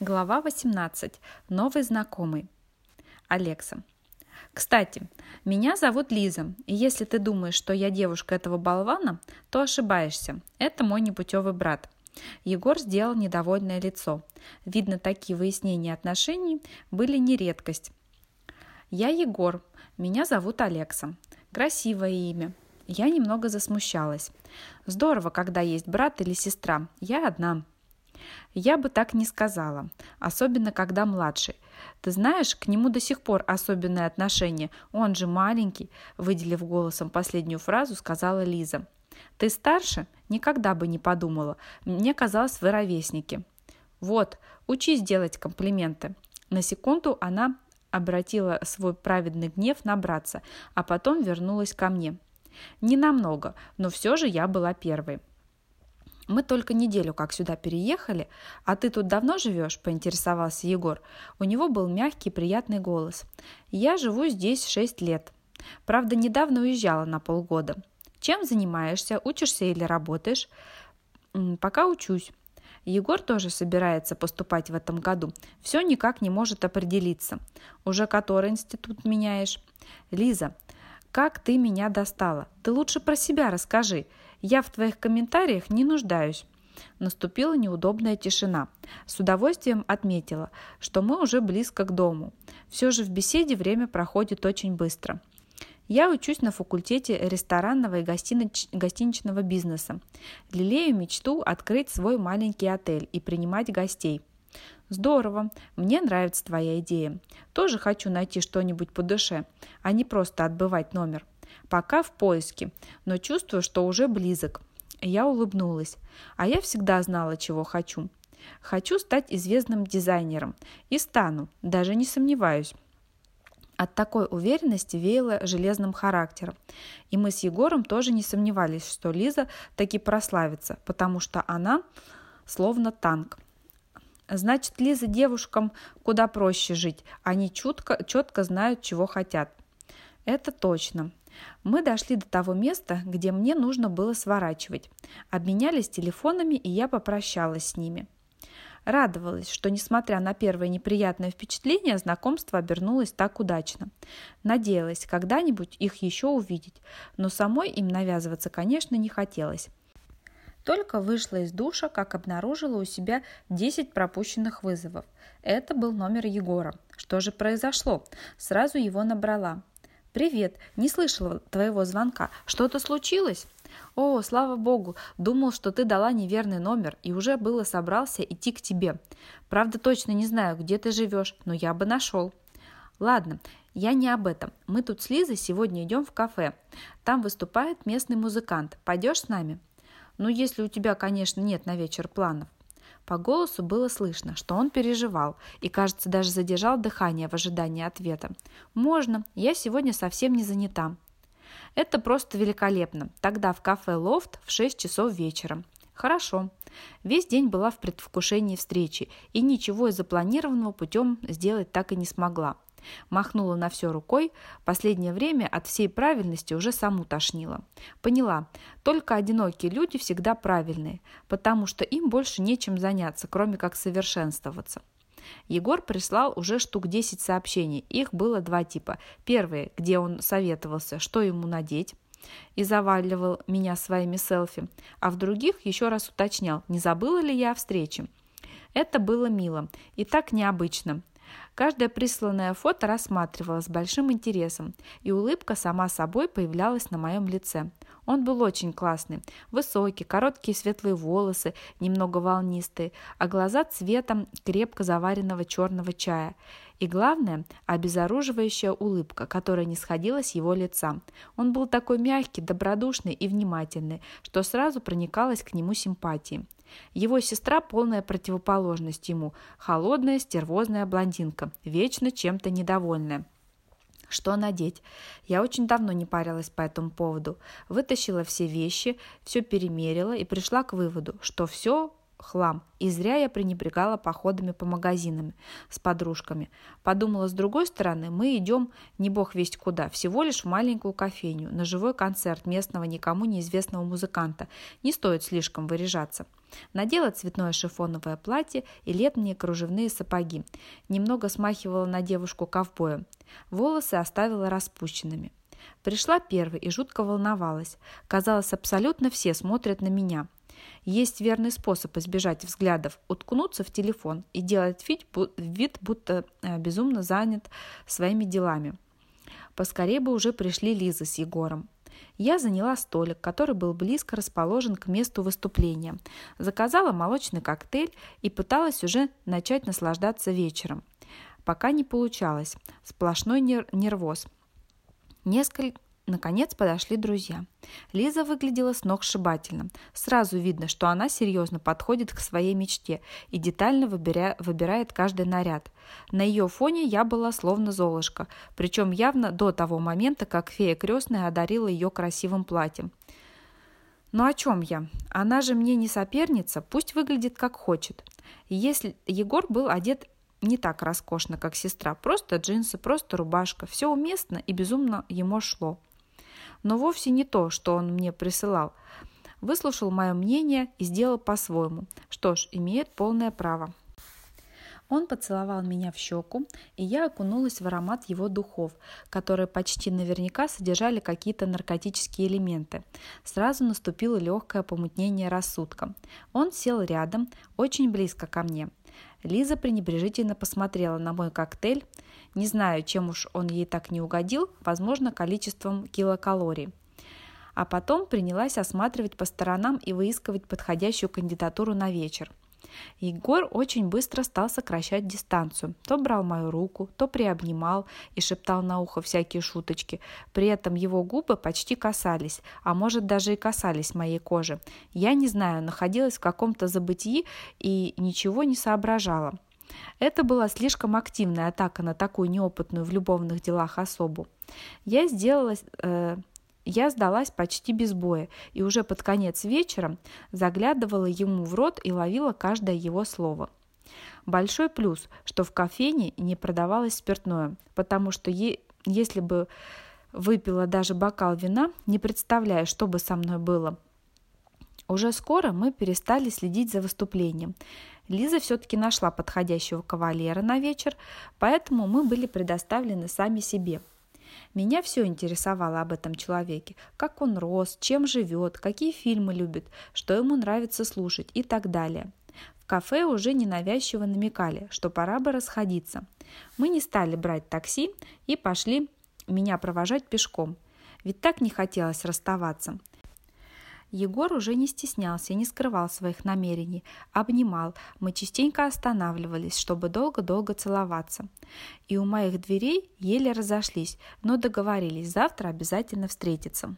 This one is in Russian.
Глава 18. Новый знакомый. Алекса. Кстати, меня зовут Лиза, и если ты думаешь, что я девушка этого болвана, то ошибаешься. Это мой непутевый брат. Егор сделал недовольное лицо. Видно, такие выяснения отношений были не редкость. Я Егор, меня зовут Алекса. Красивое имя. Я немного засмущалась. Здорово, когда есть брат или сестра. Я одна. Я бы так не сказала, особенно когда младший. Ты знаешь, к нему до сих пор особенное отношение. Он же маленький, выделив голосом последнюю фразу, сказала Лиза. Ты старше? Никогда бы не подумала. Мне казалось, вы ровесники. Вот, учись делать комплименты. На секунду она обратила свой праведный гнев на братца, а потом вернулась ко мне. Не намного, но все же я была первой. Мы только неделю как сюда переехали, а ты тут давно живешь?» – поинтересовался Егор. У него был мягкий, приятный голос. «Я живу здесь шесть лет. Правда, недавно уезжала на полгода. Чем занимаешься? Учишься или работаешь?» «Пока учусь». Егор тоже собирается поступать в этом году. Все никак не может определиться. Уже который институт меняешь? Лиза, как ты меня достала? Ты лучше про себя расскажи. Я в твоих комментариях не нуждаюсь. Наступила неудобная тишина. С удовольствием отметила, что мы уже близко к дому. Все же в беседе время проходит очень быстро. Я учусь на факультете ресторанного и гостиничного бизнеса. Лелею мечту открыть свой маленький отель и принимать гостей. Здорово, мне нравится твоя идея. Тоже хочу найти что-нибудь по душе, а не просто отбывать номер. Пока в поиске, но чувствую, что уже близок. Я улыбнулась. А я всегда знала, чего хочу. Хочу стать известным дизайнером. И стану, даже не сомневаюсь. От такой уверенности веяло железным характером. И мы с Егором тоже не сомневались, что Лиза таки прославится, потому что она словно танк. Значит, Лиза девушкам куда проще жить. Они чутко, четко знают, чего хотят. Это точно. Мы дошли до того места, где мне нужно было сворачивать. Обменялись телефонами, и я попрощалась с ними. Радовалась, что, несмотря на первое неприятное впечатление, знакомство обернулось так удачно. Надеялась когда-нибудь их еще увидеть, но самой им навязываться, конечно, не хотелось. Только вышла из душа, как обнаружила у себя 10 пропущенных вызовов. Это был номер Егора. Что же произошло? Сразу его набрала. «Привет, не слышала твоего звонка. Что-то случилось?» «О, слава богу, думал, что ты дала неверный номер и уже было собрался идти к тебе. Правда, точно не знаю, где ты живешь, но я бы нашел». «Ладно, я не об этом. Мы тут с Лизой сегодня идем в кафе. Там выступает местный музыкант. Пойдешь с нами?» «Ну, если у тебя, конечно, нет на вечер планов». По голосу было слышно, что он переживал и, кажется, даже задержал дыхание в ожидании ответа. «Можно, я сегодня совсем не занята». «Это просто великолепно. Тогда в кафе «Лофт» в 6 часов вечера». «Хорошо». Весь день была в предвкушении встречи и ничего из запланированного путем сделать так и не смогла. Махнула на все рукой, последнее время от всей правильности уже саму тошнила. Поняла, только одинокие люди всегда правильные, потому что им больше нечем заняться, кроме как совершенствоваться. Егор прислал уже штук 10 сообщений. Их было два типа. Первый, где он советовался, что ему надеть, и заваливал меня своими селфи, а в других еще раз уточнял, не забыла ли я о встрече. Это было мило и так необычно. Каждое присланное фото рассматривала с большим интересом, и улыбка сама собой появлялась на моем лице. Он был очень классный. Высокий, короткие светлые волосы, немного волнистые, а глаза цветом крепко заваренного черного чая. И главное, обезоруживающая улыбка, которая не сходила с его лица. Он был такой мягкий, добродушный и внимательный, что сразу проникалась к нему симпатией. Его сестра полная противоположность ему, холодная, стервозная блондинка, вечно чем-то недовольная. Что надеть? Я очень давно не парилась по этому поводу. Вытащила все вещи, все перемерила и пришла к выводу, что все хлам, и зря я пренебрегала походами по магазинам с подружками. Подумала, с другой стороны, мы идем не бог весть куда, всего лишь в маленькую кофейню, на живой концерт местного никому неизвестного музыканта. Не стоит слишком выряжаться. Надела цветное шифоновое платье и летние кружевные сапоги. Немного смахивала на девушку ковбоя. Волосы оставила распущенными. Пришла первой и жутко волновалась. Казалось, абсолютно все смотрят на меня. Есть верный способ избежать взглядов – уткнуться в телефон и делать вид, будто э, безумно занят своими делами. Поскорее бы уже пришли Лиза с Егором. Я заняла столик, который был близко расположен к месту выступления. Заказала молочный коктейль и пыталась уже начать наслаждаться вечером. Пока не получалось. Сплошной нервоз. Несколько Наконец подошли друзья. Лиза выглядела сногсшибательно. Сразу видно, что она серьезно подходит к своей мечте и детально выбиря... выбирает каждый наряд. На ее фоне я была словно золушка, причем явно до того момента, как фея крестная одарила ее красивым платьем. Ну о чем я? Она же мне не соперница, пусть выглядит как хочет. Если Егор был одет не так роскошно, как сестра, просто джинсы, просто рубашка, все уместно и безумно ему шло но вовсе не то, что он мне присылал. Выслушал мое мнение и сделал по-своему. Что ж, имеет полное право. Он поцеловал меня в щеку, и я окунулась в аромат его духов, которые почти наверняка содержали какие-то наркотические элементы. Сразу наступило легкое помутнение рассудка. Он сел рядом, очень близко ко мне. Лиза пренебрежительно посмотрела на мой коктейль, не знаю, чем уж он ей так не угодил, возможно, количеством килокалорий. А потом принялась осматривать по сторонам и выискивать подходящую кандидатуру на вечер. Егор очень быстро стал сокращать дистанцию. То брал мою руку, то приобнимал и шептал на ухо всякие шуточки. При этом его губы почти касались, а может даже и касались моей кожи. Я не знаю, находилась в каком-то забытии и ничего не соображала. Это была слишком активная атака на такую неопытную в любовных делах особу. Я сделала, э, я сдалась почти без боя и уже под конец вечера заглядывала ему в рот и ловила каждое его слово. Большой плюс, что в кофейне не продавалось спиртное, потому что е- если бы выпила даже бокал вина, не представляя, что бы со мной было. Уже скоро мы перестали следить за выступлением. Лиза все-таки нашла подходящего кавалера на вечер, поэтому мы были предоставлены сами себе. Меня все интересовало об этом человеке, как он рос, чем живет, какие фильмы любит, что ему нравится слушать и так далее. В кафе уже ненавязчиво намекали, что пора бы расходиться. Мы не стали брать такси и пошли меня провожать пешком. Ведь так не хотелось расставаться. Егор уже не стеснялся и не скрывал своих намерений, обнимал, мы частенько останавливались, чтобы долго-долго целоваться. И у моих дверей еле разошлись, но договорились завтра обязательно встретиться.